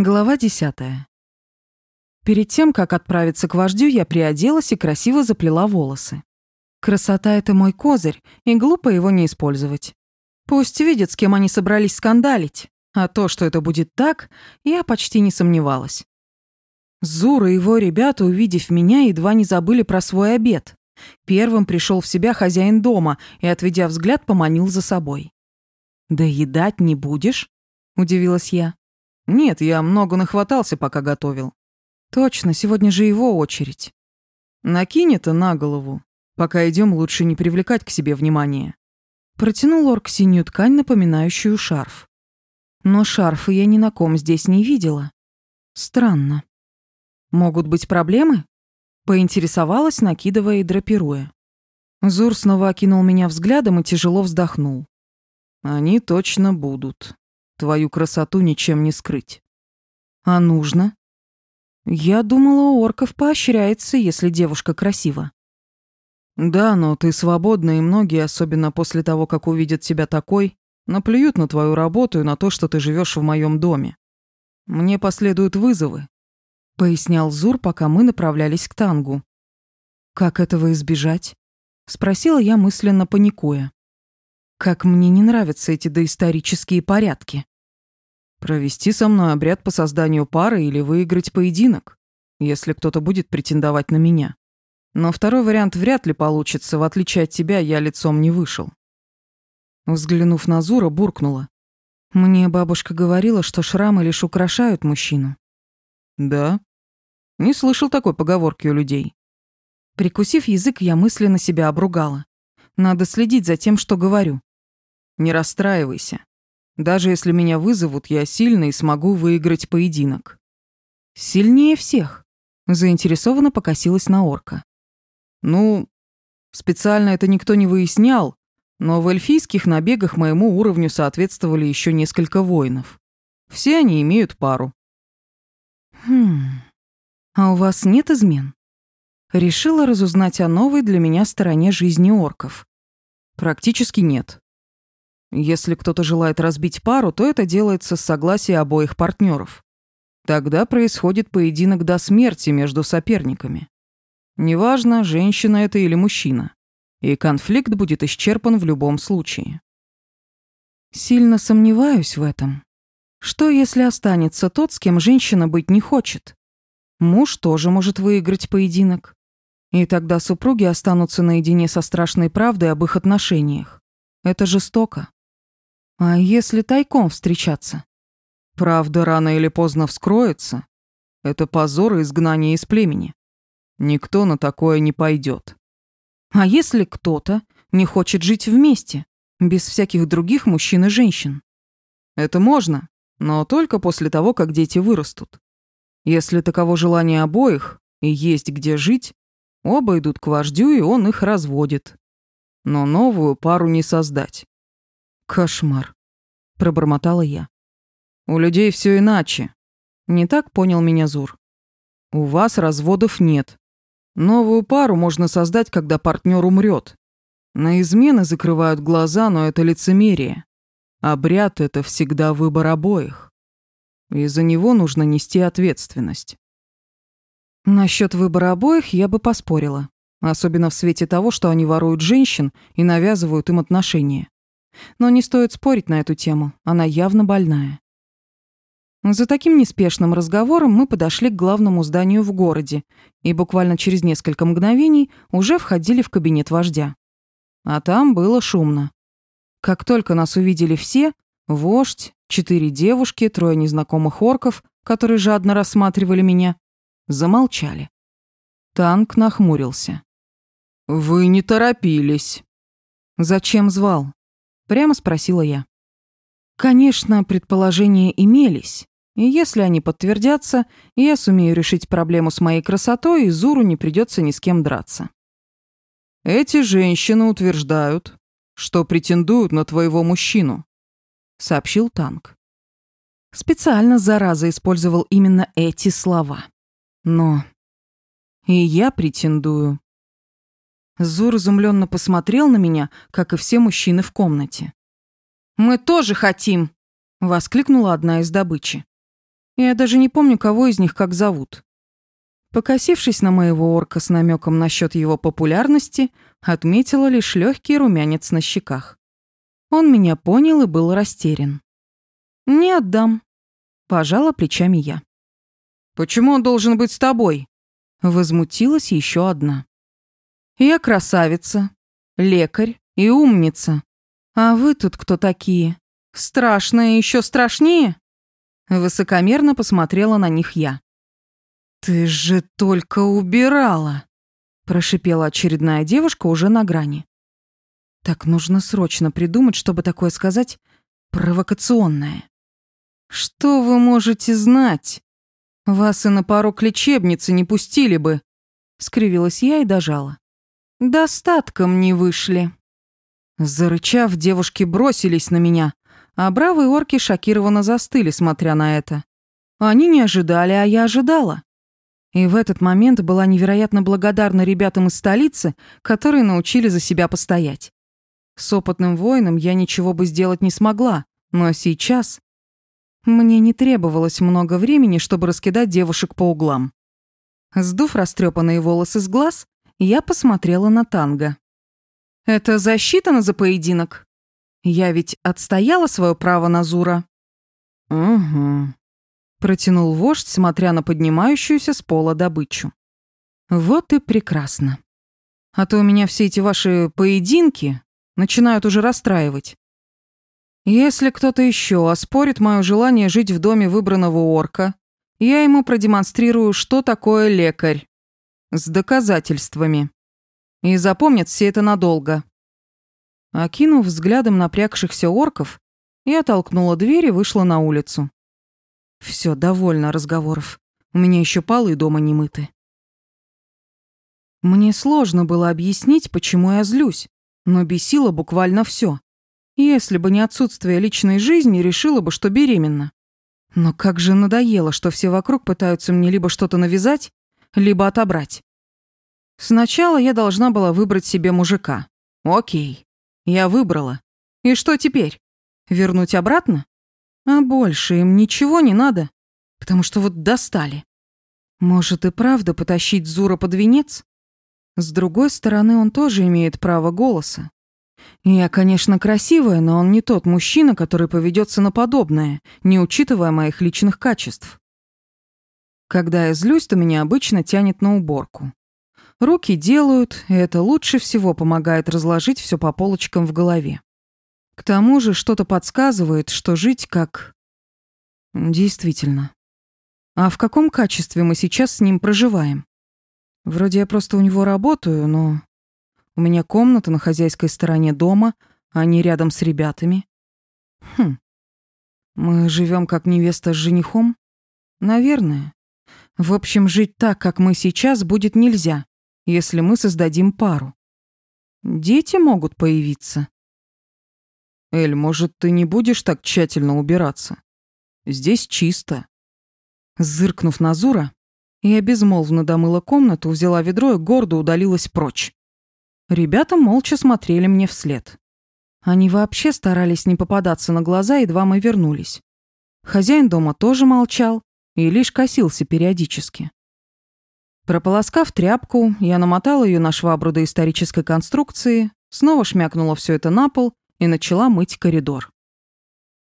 Глава 10. Перед тем, как отправиться к вождю, я приоделась и красиво заплела волосы. Красота — это мой козырь, и глупо его не использовать. Пусть видят, с кем они собрались скандалить. А то, что это будет так, я почти не сомневалась. Зура и его ребята, увидев меня, едва не забыли про свой обед. Первым пришел в себя хозяин дома и, отведя взгляд, поманил за собой. «Да едать не будешь?» — удивилась я. «Нет, я много нахватался, пока готовил». «Точно, сегодня же его очередь». «Накинь это на голову. Пока идем, лучше не привлекать к себе внимания». Протянул Орк синюю ткань, напоминающую шарф. Но шарфы я ни на ком здесь не видела. Странно. «Могут быть проблемы?» Поинтересовалась, накидывая и драпируя. Зур снова окинул меня взглядом и тяжело вздохнул. «Они точно будут. Твою красоту ничем не скрыть. А нужно? Я думала, у орков поощряется, если девушка красива. Да, но ты свободна, и многие, особенно после того, как увидят тебя такой, наплюют на твою работу и на то, что ты живешь в моем доме. Мне последуют вызовы, пояснял Зур, пока мы направлялись к Тангу. Как этого избежать? спросила я мысленно паникуя. Как мне не нравятся эти доисторические порядки. Провести со мной обряд по созданию пары или выиграть поединок, если кто-то будет претендовать на меня. Но второй вариант вряд ли получится, в отличие от тебя я лицом не вышел. Взглянув на Зура, буркнула. Мне бабушка говорила, что шрамы лишь украшают мужчину. Да? Не слышал такой поговорки у людей. Прикусив язык, я мысленно себя обругала. Надо следить за тем, что говорю. Не расстраивайся. Даже если меня вызовут, я сильно и смогу выиграть поединок. Сильнее всех. Заинтересованно покосилась на орка. Ну, специально это никто не выяснял, но в эльфийских набегах моему уровню соответствовали еще несколько воинов. Все они имеют пару. Хм. А у вас нет измен? Решила разузнать о новой для меня стороне жизни орков. Практически нет. Если кто-то желает разбить пару, то это делается с согласия обоих партнеров. Тогда происходит поединок до смерти между соперниками. Неважно, женщина это или мужчина. И конфликт будет исчерпан в любом случае. Сильно сомневаюсь в этом. Что, если останется тот, с кем женщина быть не хочет? Муж тоже может выиграть поединок. И тогда супруги останутся наедине со страшной правдой об их отношениях. Это жестоко. А если тайком встречаться? Правда, рано или поздно вскроется. Это позор и изгнание из племени. Никто на такое не пойдет. А если кто-то не хочет жить вместе, без всяких других мужчин и женщин? Это можно, но только после того, как дети вырастут. Если таково желание обоих и есть где жить, оба идут к вождю, и он их разводит. Но новую пару не создать. Кошмар. Пробормотала я. У людей все иначе. Не так понял меня Зур. У вас разводов нет. Новую пару можно создать, когда партнер умрет. На измены закрывают глаза, но это лицемерие. Обряд — это всегда выбор обоих. И за него нужно нести ответственность. Насчет выбора обоих я бы поспорила. Особенно в свете того, что они воруют женщин и навязывают им отношения. Но не стоит спорить на эту тему, она явно больная. За таким неспешным разговором мы подошли к главному зданию в городе и буквально через несколько мгновений уже входили в кабинет вождя. А там было шумно. Как только нас увидели все, вождь, четыре девушки, трое незнакомых орков, которые жадно рассматривали меня, замолчали. Танк нахмурился. «Вы не торопились». «Зачем звал? Прямо спросила я. Конечно, предположения имелись. И если они подтвердятся, я сумею решить проблему с моей красотой, и Зуру не придется ни с кем драться. Эти женщины утверждают, что претендуют на твоего мужчину, сообщил танк. Специально зараза использовал именно эти слова. Но и я претендую Зур изумленно посмотрел на меня, как и все мужчины в комнате. «Мы тоже хотим!» — воскликнула одна из добычи. Я даже не помню, кого из них как зовут. Покосившись на моего орка с намеком насчет его популярности, отметила лишь легкий румянец на щеках. Он меня понял и был растерян. «Не отдам», — пожала плечами я. «Почему он должен быть с тобой?» Возмутилась еще одна. Я красавица, лекарь и умница. А вы тут кто такие? Страшные еще страшнее?» Высокомерно посмотрела на них я. «Ты же только убирала!» Прошипела очередная девушка уже на грани. «Так нужно срочно придумать, чтобы такое сказать провокационное». «Что вы можете знать? Вас и на порог лечебницы не пустили бы!» Скривилась я и дожала достатком не вышли». Зарычав, девушки бросились на меня, а бравые орки шокированно застыли, смотря на это. Они не ожидали, а я ожидала. И в этот момент была невероятно благодарна ребятам из столицы, которые научили за себя постоять. С опытным воином я ничего бы сделать не смогла, но сейчас... Мне не требовалось много времени, чтобы раскидать девушек по углам. Сдув растрепанные волосы с глаз, я посмотрела на Танго. «Это засчитано за поединок? Я ведь отстояла свое право на Зура». «Угу», — протянул вождь, смотря на поднимающуюся с пола добычу. «Вот и прекрасно. А то у меня все эти ваши поединки начинают уже расстраивать. Если кто-то еще оспорит мое желание жить в доме выбранного орка, я ему продемонстрирую, что такое лекарь с доказательствами. И запомнят все это надолго». Окинув взглядом напрягшихся орков, я толкнула дверь и вышла на улицу. Все, довольно разговоров. У меня еще палы дома не мыты. Мне сложно было объяснить, почему я злюсь, но бесило буквально все. Если бы не отсутствие личной жизни, решила бы, что беременна. Но как же надоело, что все вокруг пытаются мне либо что-то навязать, либо отобрать. Сначала я должна была выбрать себе мужика. Окей, я выбрала. И что теперь? Вернуть обратно? А больше им ничего не надо, потому что вот достали. Может и правда потащить Зура под венец? С другой стороны, он тоже имеет право голоса. Я, конечно, красивая, но он не тот мужчина, который поведется на подобное, не учитывая моих личных качеств. Когда я злюсь, то меня обычно тянет на уборку. Руки делают, и это лучше всего помогает разложить все по полочкам в голове. К тому же что-то подсказывает, что жить как... Действительно. А в каком качестве мы сейчас с ним проживаем? Вроде я просто у него работаю, но... У меня комната на хозяйской стороне дома, а не рядом с ребятами. Хм. Мы живем как невеста с женихом? Наверное. В общем, жить так, как мы сейчас, будет нельзя, если мы создадим пару. Дети могут появиться. Эль, может, ты не будешь так тщательно убираться? Здесь чисто. Зыркнув на Зура, я безмолвно домыла комнату, взяла ведро и гордо удалилась прочь. Ребята молча смотрели мне вслед. Они вообще старались не попадаться на глаза, едва мы вернулись. Хозяин дома тоже молчал, и лишь косился периодически. Прополоскав тряпку, я намотала ее на швабру до исторической конструкции, снова шмякнула все это на пол и начала мыть коридор.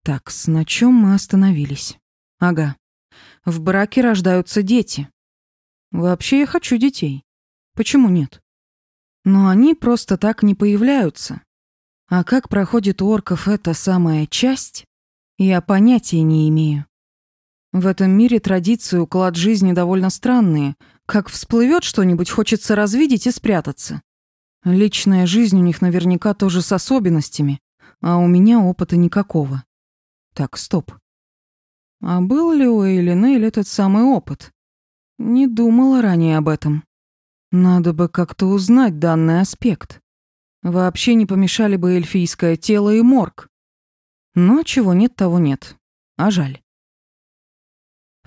Так, с на чем мы остановились? Ага. В браке рождаются дети. Вообще я хочу детей. Почему нет? Но они просто так не появляются. А как проходит у орков эта самая часть, я понятия не имею. В этом мире традиции, уклад жизни довольно странные. Как всплывет что-нибудь, хочется развидеть и спрятаться. Личная жизнь у них наверняка тоже с особенностями, а у меня опыта никакого. Так, стоп. А был ли у Эйлинейль этот самый опыт? Не думала ранее об этом. Надо бы как-то узнать данный аспект. Вообще не помешали бы эльфийское тело и морг. Но чего нет, того нет. А жаль.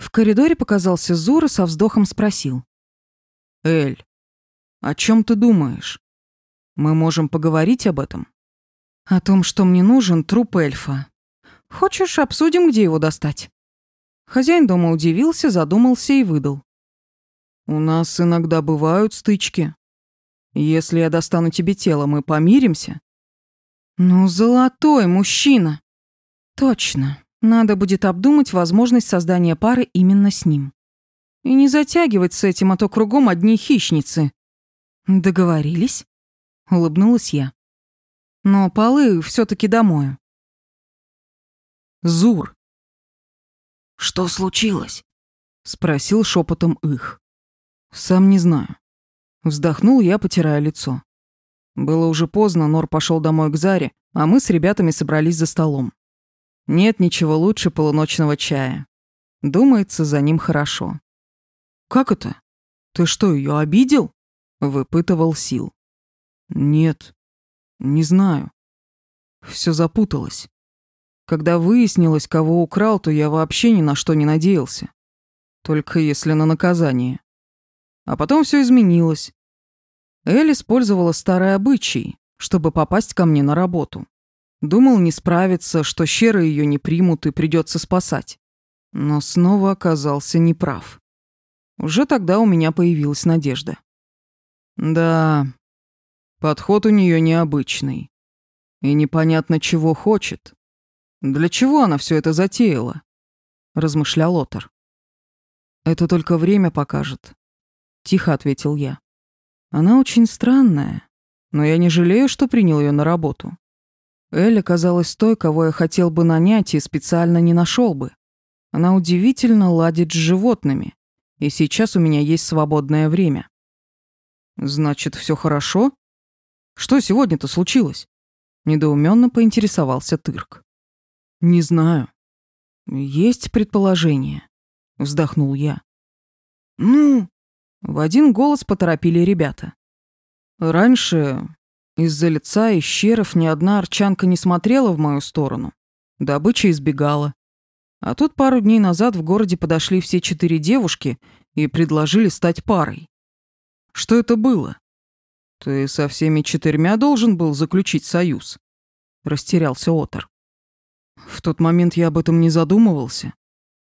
В коридоре показался Зура со вздохом спросил. «Эль, о чем ты думаешь? Мы можем поговорить об этом?» «О том, что мне нужен труп эльфа. Хочешь, обсудим, где его достать?» Хозяин дома удивился, задумался и выдал. «У нас иногда бывают стычки. Если я достану тебе тело, мы помиримся?» «Ну, золотой мужчина!» «Точно!» Надо будет обдумать возможность создания пары именно с ним. И не затягивать с этим, а то кругом одни хищницы. Договорились? Улыбнулась я. Но полы все таки домой. Зур. Что случилось? Спросил шепотом их. Сам не знаю. Вздохнул я, потирая лицо. Было уже поздно, Нор пошел домой к Заре, а мы с ребятами собрались за столом. Нет ничего лучше полуночного чая. Думается, за ним хорошо. «Как это? Ты что, ее обидел?» — выпытывал Сил. «Нет, не знаю. Все запуталось. Когда выяснилось, кого украл, то я вообще ни на что не надеялся. Только если на наказание. А потом все изменилось. Эль использовала старый обычай, чтобы попасть ко мне на работу. Думал, не справиться, что щеры ее не примут и придется спасать. Но снова оказался неправ. Уже тогда у меня появилась надежда. Да, подход у нее необычный. И непонятно, чего хочет. Для чего она все это затеяла? Размышлял Отор. Это только время покажет. Тихо ответил я. Она очень странная, но я не жалею, что принял ее на работу. Элли казалась той, кого я хотел бы нанять и специально не нашел бы. Она удивительно ладит с животными, и сейчас у меня есть свободное время. Значит, все хорошо? Что сегодня-то случилось? Недоуменно поинтересовался Тырк. Не знаю. Есть предположение, вздохнул я. Ну, в один голос поторопили ребята. Раньше из-за лица и щеров ни одна арчанка не смотрела в мою сторону. Добыча избегала. А тут пару дней назад в городе подошли все четыре девушки и предложили стать парой. Что это было? Ты со всеми четырьмя должен был заключить союз? Растерялся Отор. В тот момент я об этом не задумывался.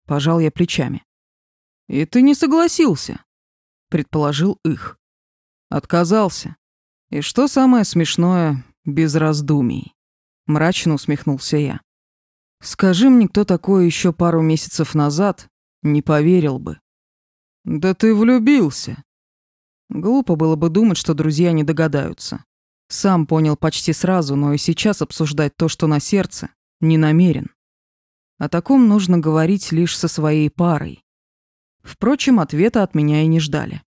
Пожал я плечами. И ты не согласился, предположил их. Отказался. «И что самое смешное, без раздумий», — мрачно усмехнулся я. «Скажи мне, кто такой еще пару месяцев назад, не поверил бы». «Да ты влюбился». Глупо было бы думать, что друзья не догадаются. Сам понял почти сразу, но и сейчас обсуждать то, что на сердце, не намерен. О таком нужно говорить лишь со своей парой. Впрочем, ответа от меня и не ждали.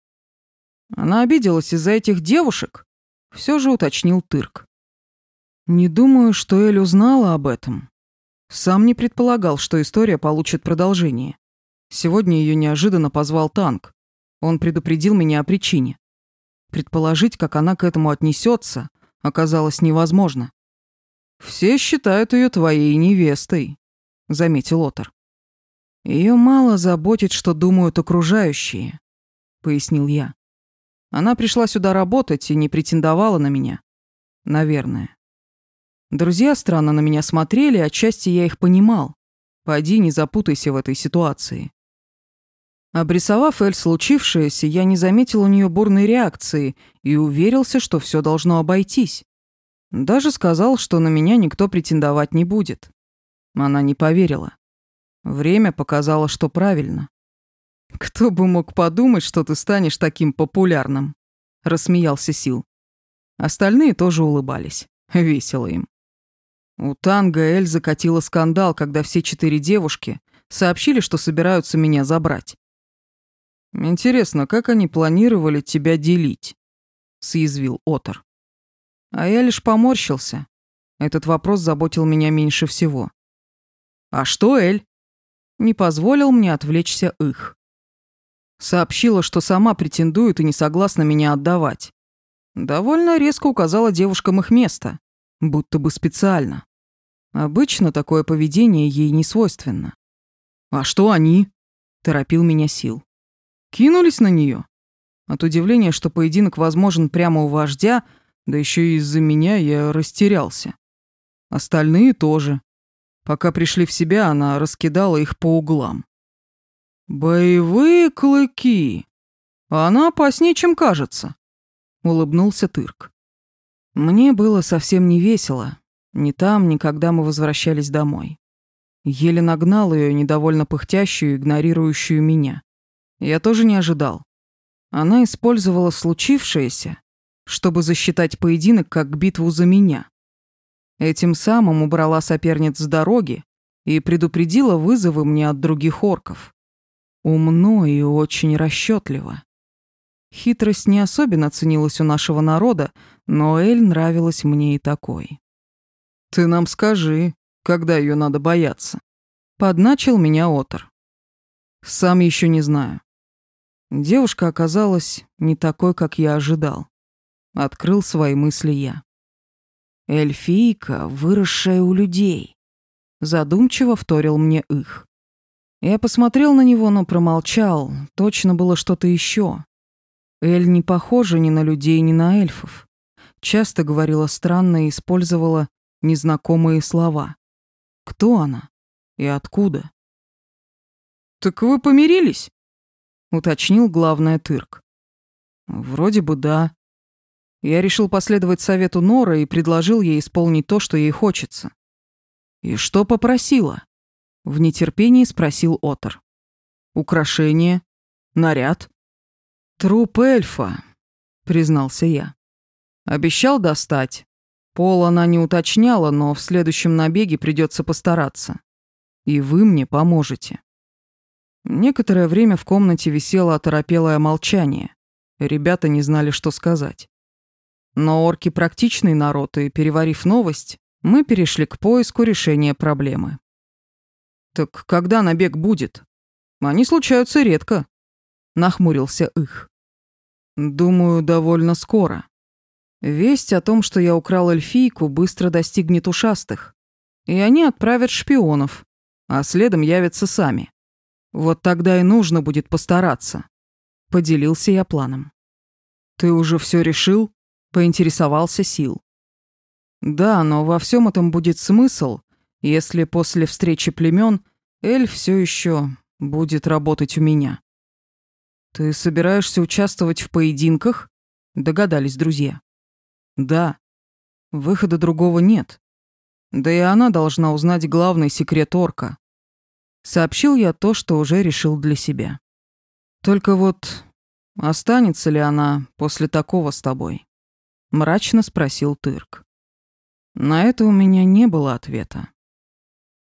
Она обиделась из-за этих девушек? Все же уточнил Тырк. «Не думаю, что Эль узнала об этом. Сам не предполагал, что история получит продолжение. Сегодня ее неожиданно позвал танк. Он предупредил меня о причине. Предположить, как она к этому отнесется, оказалось невозможно. «Все считают ее твоей невестой», — заметил Отор. «Ее мало заботит, что думают окружающие», — пояснил я. Она пришла сюда работать и не претендовала на меня. Наверное. Друзья странно на меня смотрели, отчасти я их понимал. Пойди, не запутайся в этой ситуации. Обрисовав Эль случившееся, я не заметил у нее бурной реакции и уверился, что все должно обойтись. Даже сказал, что на меня никто претендовать не будет. Она не поверила. Время показало, что правильно. «Кто бы мог подумать, что ты станешь таким популярным?» — рассмеялся Сил. Остальные тоже улыбались. Весело им. У Танга Эль закатила скандал, когда все четыре девушки сообщили, что собираются меня забрать. «Интересно, как они планировали тебя делить?» — съязвил Отор. А я лишь поморщился. Этот вопрос заботил меня меньше всего. «А что, Эль?» Не позволил мне отвлечься их. Сообщила, что сама претендует и не согласна меня отдавать. Довольно резко указала девушкам их место, будто бы специально. Обычно такое поведение ей не свойственно. «А что они?» – торопил меня Сил. «Кинулись на нее?» От удивления, что поединок возможен прямо у вождя, да еще и из-за меня я растерялся. Остальные тоже. Пока пришли в себя, она раскидала их по углам. «Боевые клыки! А она опаснее, чем кажется», — улыбнулся Тырк. Мне было совсем не весело. Ни там, ни когда мы возвращались домой. Еле нагнал ее, недовольно пыхтящую, игнорирующую меня. Я тоже не ожидал. Она использовала случившееся, чтобы засчитать поединок как битву за меня. Этим самым убрала соперниц с дороги и предупредила вызовы мне от других орков. Умно и очень расчетливо. Хитрость не особенно ценилась у нашего народа, но Эль нравилась мне и такой. «Ты нам скажи, когда ее надо бояться?» Подначил меня Отор. «Сам еще не знаю». Девушка оказалась не такой, как я ожидал. Открыл свои мысли я. «Эльфийка, выросшая у людей», задумчиво вторил мне их. Я посмотрел на него, но промолчал. Точно было что-то еще. Эль не похожа ни на людей, ни на эльфов. Часто говорила странно и использовала незнакомые слова. Кто она и откуда? «Так вы помирились?» — уточнил главная тырк. «Вроде бы да». Я решил последовать совету Нора и предложил ей исполнить то, что ей хочется. «И что попросила?» В нетерпении спросил Отор. «Украшение? Наряд?» «Труп эльфа», — признался я. «Обещал достать. Пол она не уточняла, но в следующем набеге придется постараться. И вы мне поможете». Некоторое время в комнате висело оторопелое молчание. Ребята не знали, что сказать. Но орки практичный народ, и, переварив новость, мы перешли к поиску решения проблемы. «Так когда набег будет?» «Они случаются редко», — нахмурился их. «Думаю, довольно скоро. Весть о том, что я украл эльфийку, быстро достигнет ушастых, и они отправят шпионов, а следом явятся сами. Вот тогда и нужно будет постараться», — поделился я планом. «Ты уже все решил?» — поинтересовался Сил. «Да, но во всем этом будет смысл, если после встречи племен — Эль все еще будет работать у меня. Ты собираешься участвовать в поединках? Догадались друзья. Да. Выхода другого нет. Да и она должна узнать главный секрет орка. Сообщил я то, что уже решил для себя. Только вот останется ли она после такого с тобой? Мрачно спросил Тырк. На это у меня не было ответа.